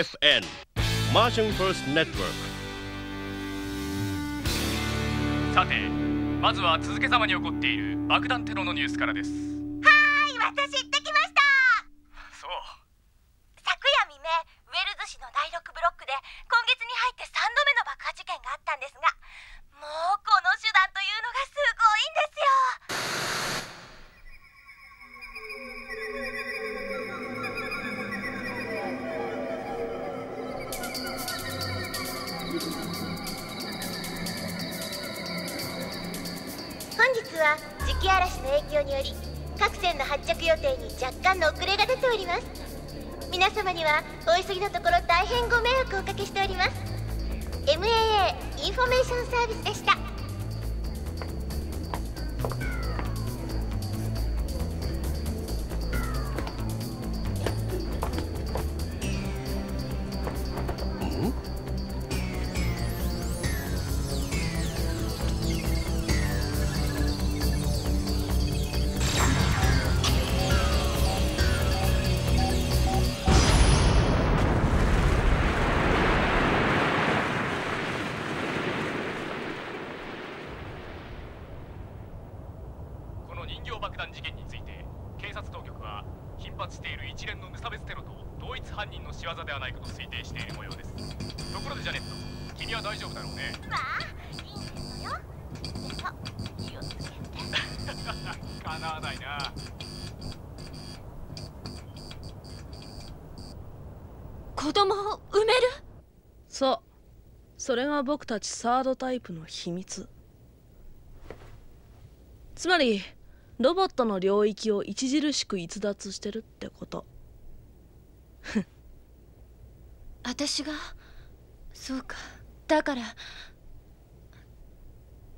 MFN Martian First Network. さてまずは続けざまに起こっている爆弾テロのニュースからです。はーい私発している一連の無差別テロと同一犯人の仕業ではないかと推定している模様です。ところでジャネット君は大丈夫だろうね。まあいいんですよ。でも気をつけてかなわないな。子供を産める？そう。それが僕たちサードタイプの秘密。つまりロボットの領域を著しく逸脱してるってこと。私が？そうか。だから。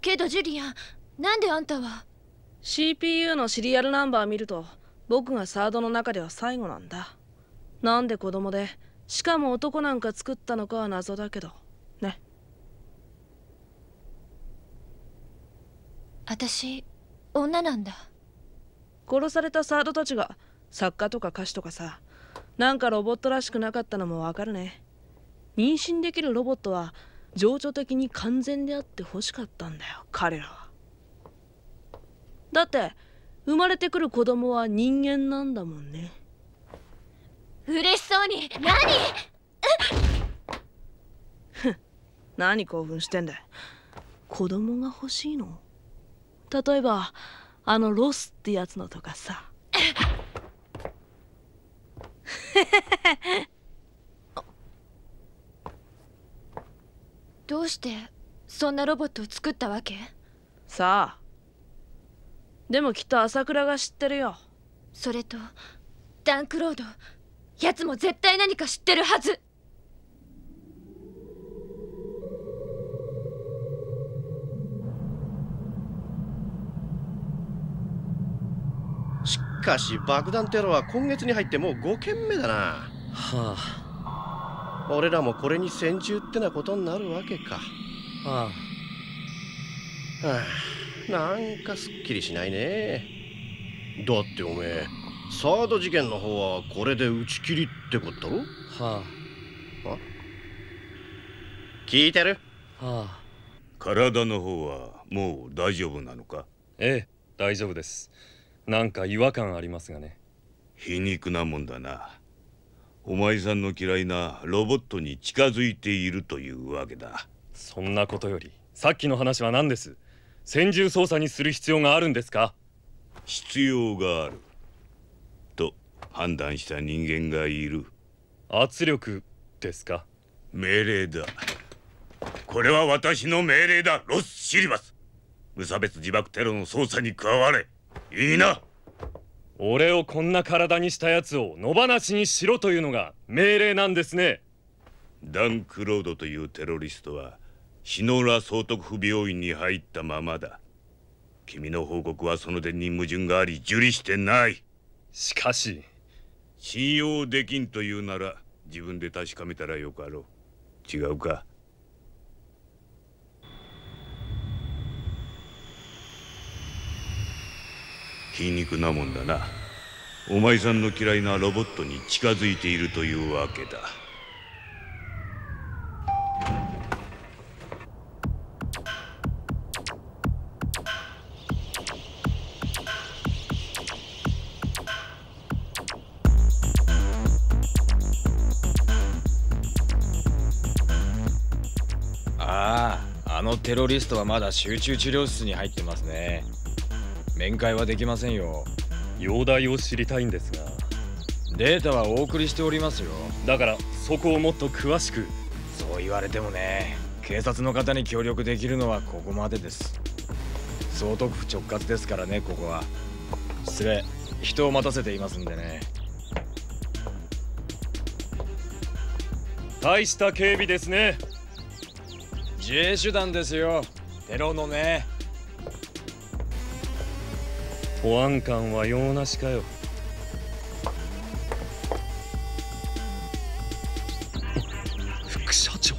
けどジュリアンなんであんたは？CPU のシリアルナンバー見ると僕がサードの中では最後なんだ。なんで子供でしかも男なんか作ったのかは謎だけど。ね。私女なんだ殺されたサードたちが作家とか歌手とかさなんかロボットらしくなかったのもわかるね。妊娠できるロボットは情緒的に完全であって欲しかったんだよ彼らは。だって生まれてくる子供は人間なんだもんね。嬉しそうに何？何興奮してんだよ。子供が欲しいの？例えばあのロスってやつのとかさ。どうしてそんなロボットを作ったわけ？さあ。でもきっと朝倉が知ってるよ。それとダンクロード奴も絶対何か知ってるはずかし爆弾テロは今月に入ってもう5件目だな。は俺らもこれに先住ってなことになるわけか。あはあ。はあ。なんかすっきりしないね。だっておめえサード事件の方はこれで打ち切りってこと？だろは聞いてる。あはあ。体の方はもう大丈夫なのか？ええ大丈夫ですなんか違和感ありますがね。皮肉なもんだな。お前さんの嫌いなロボットに近づいているというわけだ。そんなことよりさっきの話は何です？専従捜査にする必要があるんですか？必要がある。と判断した人間がいる。圧力ですか？命令だ。これは私の命令だ。ロス・シリバス。無差別自爆テロの捜査に加われいいな。俺をこんな体にしたやつを野放しにしろというのが命令なんですね。ダン・クロードというテロリストはシノラ総督府病院に入ったままだ。君の報告はその点に矛盾があり受理してない。しかし信用できんというなら自分で確かめたらよかろう。違うか皮肉なもんだな。お前さんの嫌いなロボットに近づいているというわけだ。あああのテロリストはまだ集中治療室に入ってますね。面会はできませんよ。容体を知りたいんですが。データはお送りしておりますよ。だからそこをもっと詳しく。そう言われてもね警察の方に協力できるのはここまでです。総督府直轄ですからねここは。失礼。人を待たせていますんでね。大した警備ですね。自衛手段ですよ。テロのね保安官は用なしかよ。副社長。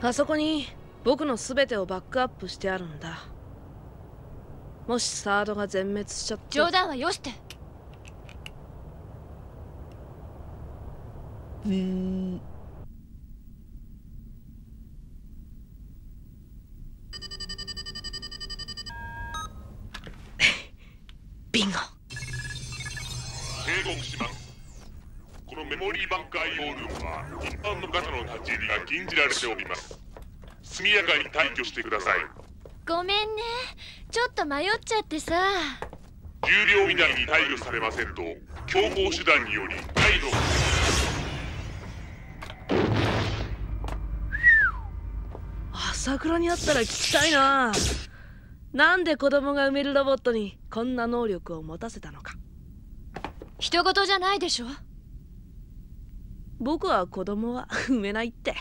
あそこに僕の全てをバックアップしてあるんだ。もしサードが全滅しちゃって。冗談はよして。うんビンゴ。警告します。このメモリーバンカー用ルームは一般の方の立ち入りが禁じられております。速やかに退去してください。ごめんねちょっと迷っちゃってさ。10秒以内に退去されませんと強行手段により態度朝倉にあったら聞きたいな。なんで子供が産めるロボットにこんな能力を持たせたのか。人事じゃないでしょ。僕は子供は産めないって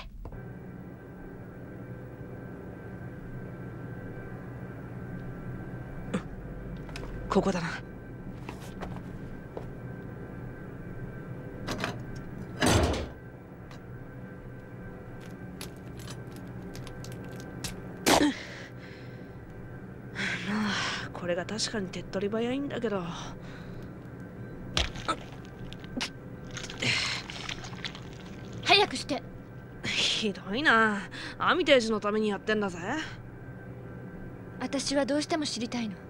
ここだな。まあこれが確かに手っ取り早いんだけど。早くして。ひどいな。アミテージのためにやってんだぜ。私はどうしても知りたいの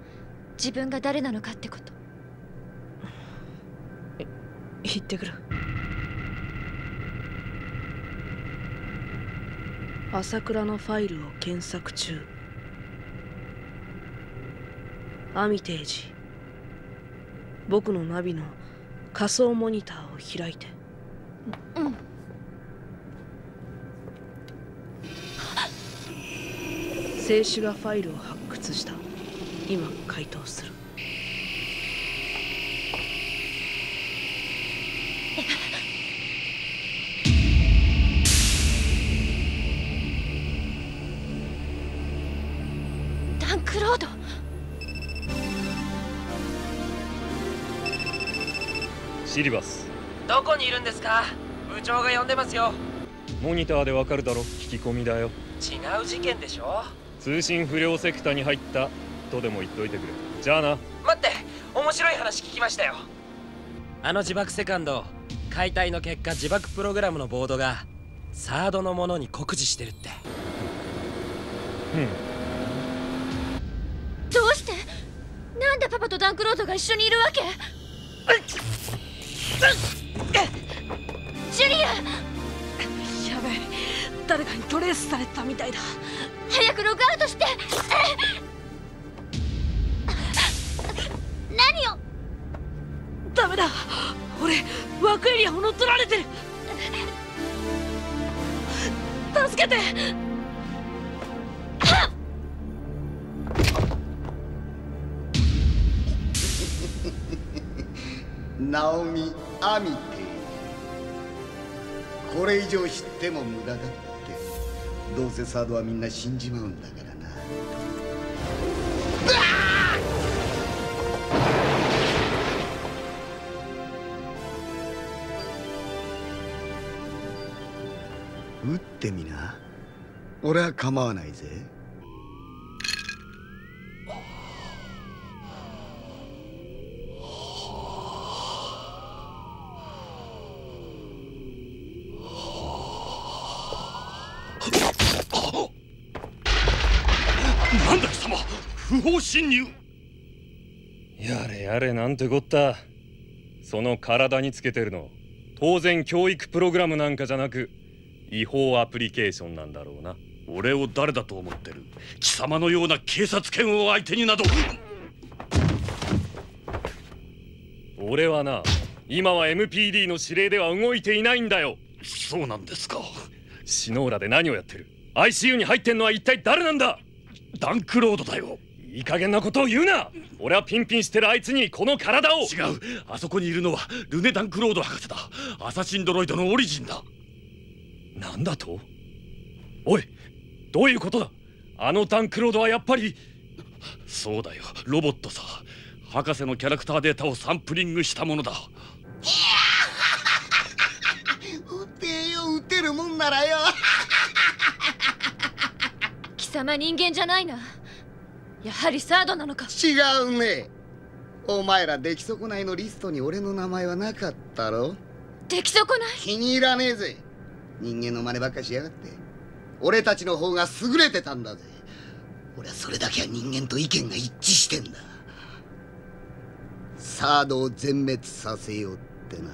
自分が誰なのかってこと。行ってくる。朝倉のファイルを検索中。アミテージ。僕のナビの仮想モニターを開いて。うん。静止がファイルを発掘した今回答する。ダンクロード。シリバス。どこにいるんですか？部長が呼んでますよ。モニターでわかるだろ？聞き込みだよ。違う事件でしょ？通信不良セクターに入ったとでも言っといてくれ。じゃあな。待って面白い話聞きましたよ。あの自爆セカンド解体の結果自爆プログラムのボードがサードのものに酷似してるって。どうして？なんでパパとダンクロードが一緒にいるわけ？ジュリア！やべえ誰かにトレースされたみたいだ。早くログアウトしてエリアを乗っ取られてる。助けて。ナオミ・アミテこれ以上知っても無駄だって。どうせサードはみんな死んじまうんだからな。撃ってみな。俺は構わないぜ。法侵入。やれやれなんてこった。その体につけてるの。当然教育プログラムなんかじゃなく違法アプリケーションなんだろうな。俺を誰だと思ってる？貴様のような警察犬を相手になど。俺はな今は MPD の指令では動いていないんだよ。そうなんですか。シノーラで何をやってる？ICU に入ってんのは一体誰なんだ？ダンクロードだよ。いい加減なことを言うな！俺はピンピンしてるあいつにこの体を！違う。あそこにいるのはルネ・ダンクロード博士だ。アサシンドロイドのオリジンだなんだと？おいどういうことだ？あのダンクロードはやっぱり？そうだよロボットさ。博士のキャラクターデータをサンプリングしたものだ。撃てよ撃てるもんならよ。貴様人間じゃないな。やはりサードなのか。違うね。お前ら出来損ないのリストに俺の名前はなかったろ？出来損ない？気に入らねえぜ人間の真似ばっかしやがって。俺たちの方が優れてたんだぜ。俺はそれだけは人間と意見が一致してんだ。サードを全滅させようってな。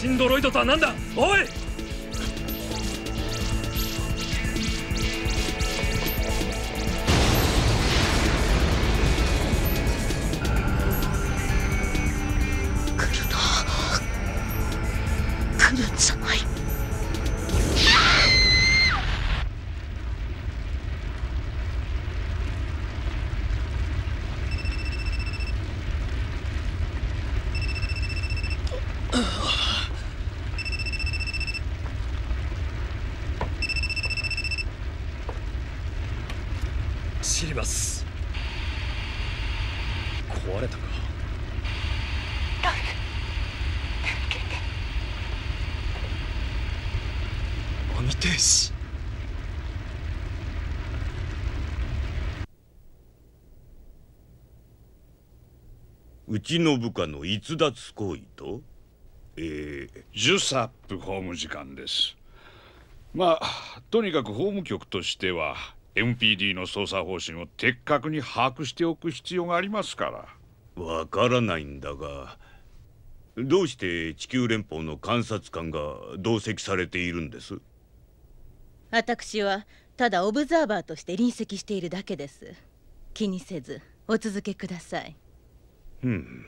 アサシンドロイドとは何だ？おい！網停止うちの部下の逸脱行為と？えー、ジュサップ法務次官です。まあとにかく法務局としては MPD の捜査方針を的確に把握しておく必要がありますから。わからないんだがどうして地球連邦の監察官が同席されているんです？私はただオブザーバーとして臨席しているだけです。気にせずお続けください。うん。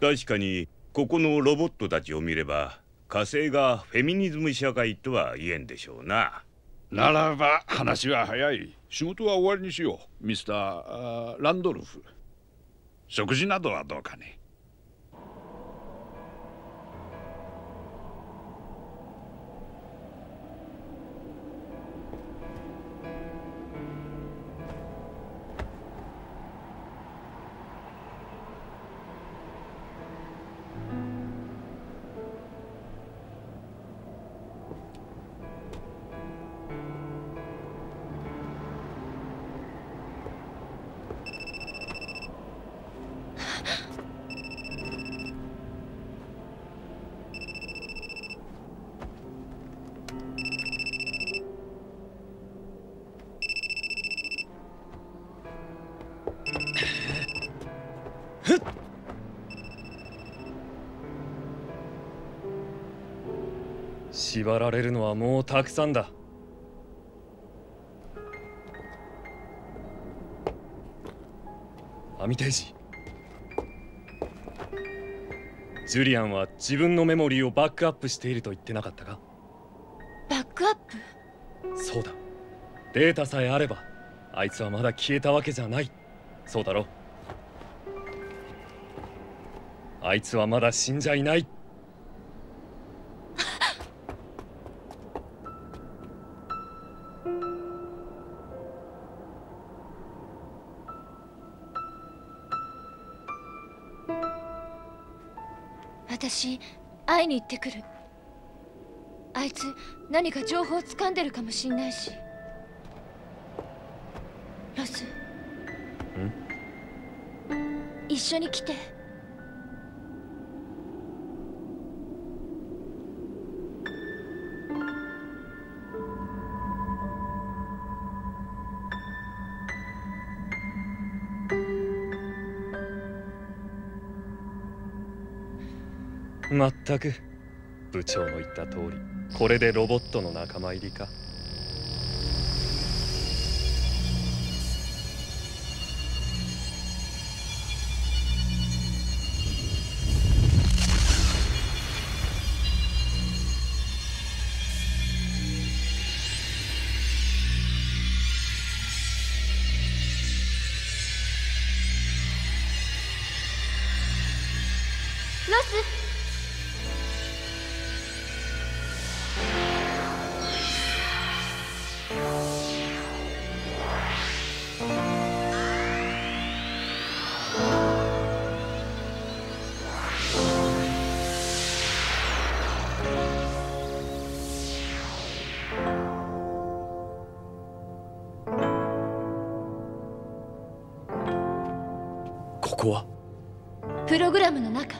確かにここのロボットたちを見れば火星がフェミニズム社会とは言えんでしょうな。ならば話は早い。仕事は終わりにしよう。ミスターランドルフ。食事などはどうかね縛られるのはもうたくさんだ。網停止ジ。ュリアンは自分のメモリーをバックアップしていると言ってなかったか？バックアップ？そうだ。データさえあればあいつはまだ消えたわけじゃない。そうだろあいつはまだ死んじゃいない。私会いに行ってくる。あいつ何か情報を掴んでるかもしんないし。ロス。一緒に来てまったく。部長の言った通りこれでロボットの仲間入りか。ロスここは？プログラムの中。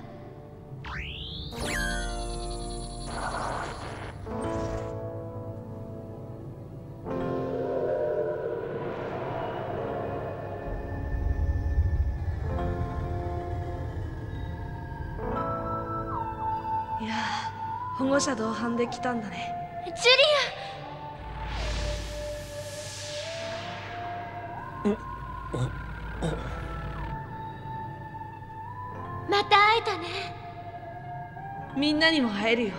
いやー保護者同伴で来たんだね。ジュリア！また会えたね。みんなにも会えるよ。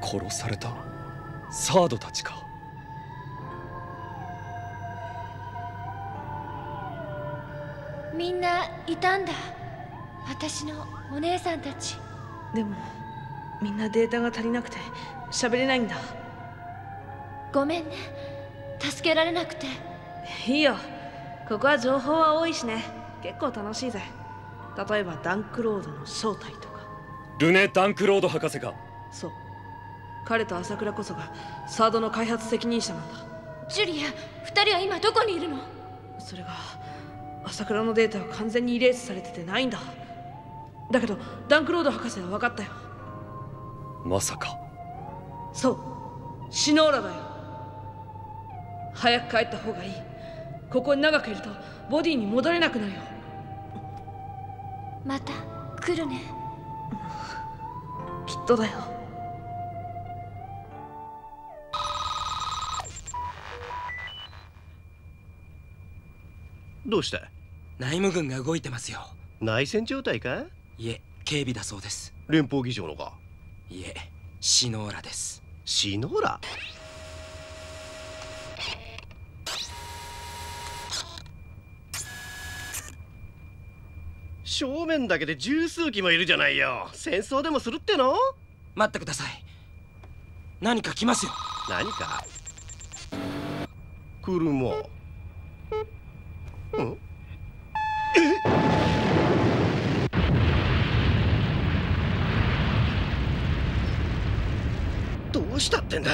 殺されたサードたちか。みんないたんだ。私のお姉さんたち。でもみんなデータが足りなくて喋れないんだ。ごめんね。助けられなくて。いいよ。ここは情報は多いしね結構楽しいぜ。例えばダンクロードの正体とか。ルネ・ダンクロード博士かそう。彼と朝倉こそがサードの開発責任者なんだ。ジュリア二人は今どこにいるの？それが朝倉のデータは完全にイレースされててないんだ。だけどダンクロード博士は分かったよ。まさか。そう。シノーラだよ。早く帰った方がいい。ここに長くいるとボディに戻れなくなるよまた来るね。きっとだよ。どうした？内務軍が動いてますよ。内戦状態か？いえ警備だそうです。連邦議長のか？いえシノーラです。シノーラ？正面だけで十数機もいるじゃないよ。戦争でもするっての？待ってください。何か来ますよ。何か？車うん？どうしたってんだ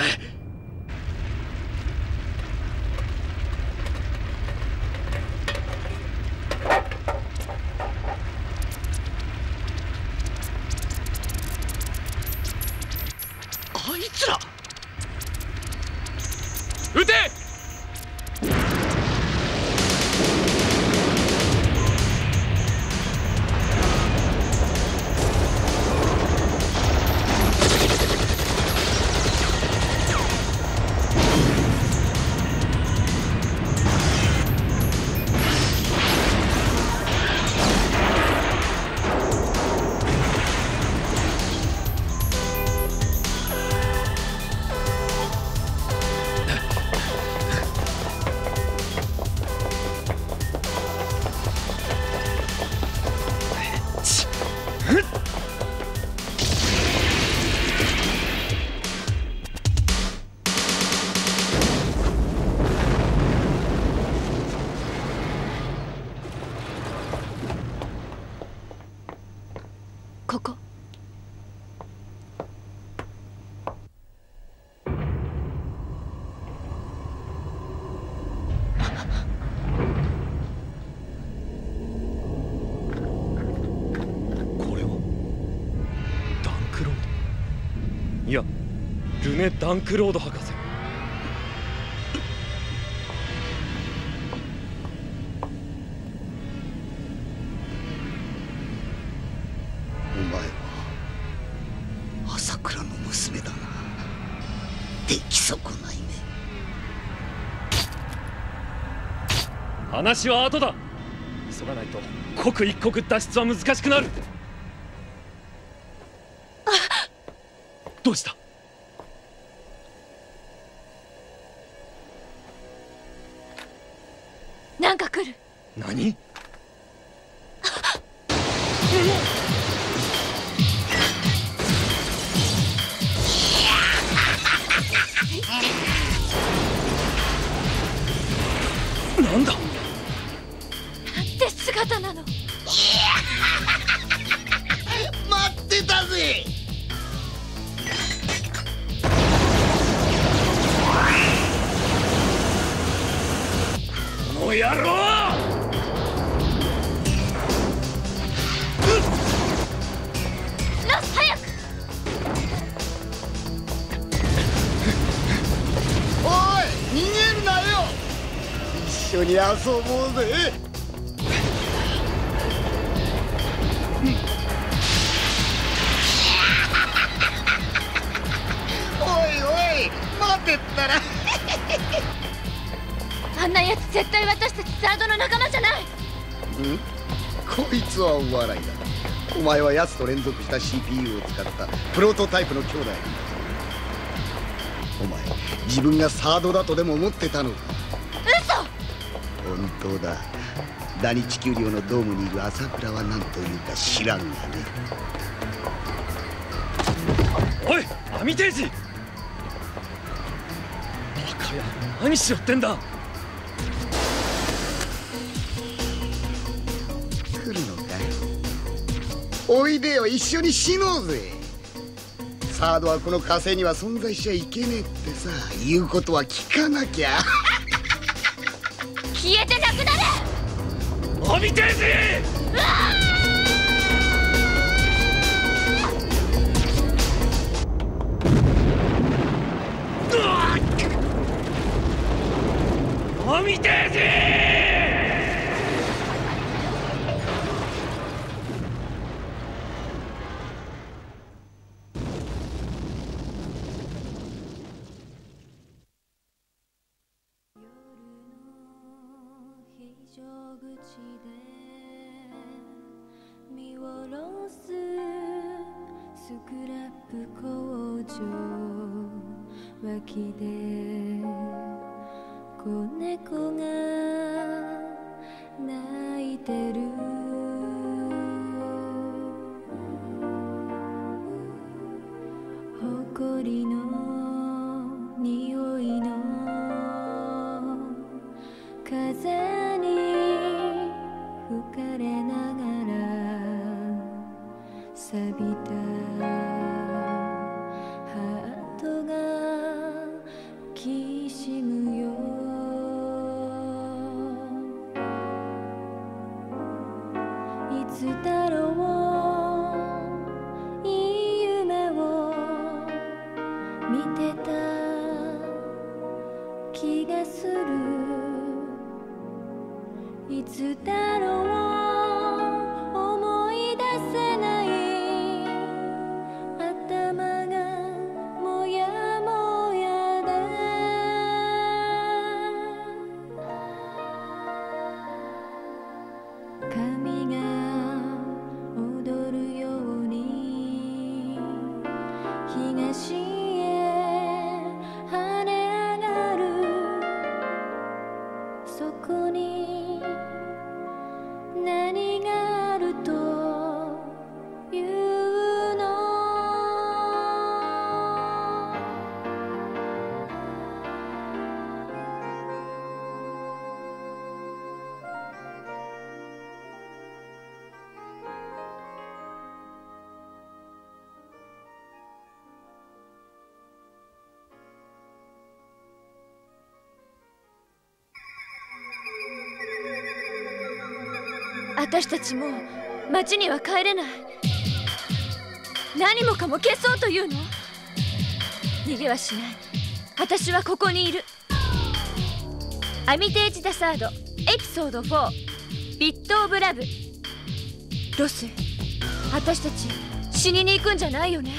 いやルネ・ダンクロード博士。お前は朝倉の娘だな。出来損ないね話は後だ。急がないと刻一刻脱出は難しくなる姿なの。待ってたぜ。この野郎。ラス早く。おい逃げるなよ。一緒に遊ぼうぜてったら。あんなやつ絶対私たちサードの仲間じゃない。ん？こいつはお笑いだ。お前は奴と連続した CPU を使ったプロトタイプの兄弟なんだ。お前自分がサードだとでも思ってたのか？嘘！本当だ。ダニ地球寮のドームにいる朝倉は何というか知らんがね。おい網定時バカや何しよってんだ。来るのかおいでよ一緒に死のうぜ。サードはこの火星には存在しちゃいけねえってさ言うことは聞かなきゃ。消えてなくなれ網定時網定時非常口で見下ろすスクラップ工場脇で。子猫が泣いてる。誇りの匂いの風に吹かれながら錆びたハートが何私たちもう町には帰れない。何もかも消そうというの？逃げはしない。私はここにいる。アミテージ The Third エピソード4 Bit of Love。ロス私たち死にに行くんじゃないよね？